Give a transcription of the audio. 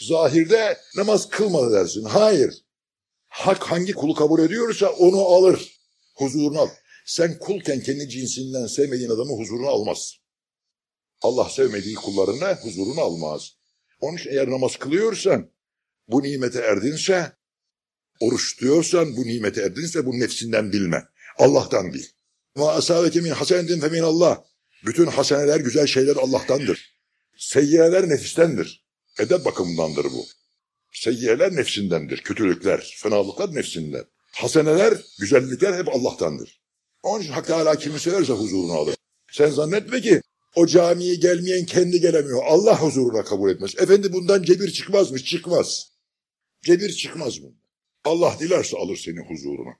Zahirde namaz kılmadı dersin. Hayır. Hak hangi kulu kabul ediyorsa onu alır. Huzuruna al. Sen kulken kendi cinsinden sevmediğin adamı huzuruna almaz. Allah sevmediği kullarına huzuruna almaz. Onun için eğer namaz kılıyorsan, bu nimete erdinse, oruç tutuyorsan, bu nimete erdinse bu nefsinden bilme. Allah'tan bil. Ma asabeke min hasenetin femin Allah. Bütün haseneler, güzel şeyler Allah'tandır. Seyyiyeler nefistendir. Edep bakımındandır bu. Seyyiyeler nefsindendir. Kötülükler, fenalıklar nefsinden. Haseneler, güzellikler hep Allah'tandır. Onun için Hak Teala kimi severse huzuruna alır. Sen zannetme ki o camiye gelmeyen kendi gelemiyor. Allah huzuruna kabul etmez. Efendi bundan cebir çıkmaz mı? Çıkmaz. Cebir çıkmaz mı? Allah dilerse alır seni huzuruna.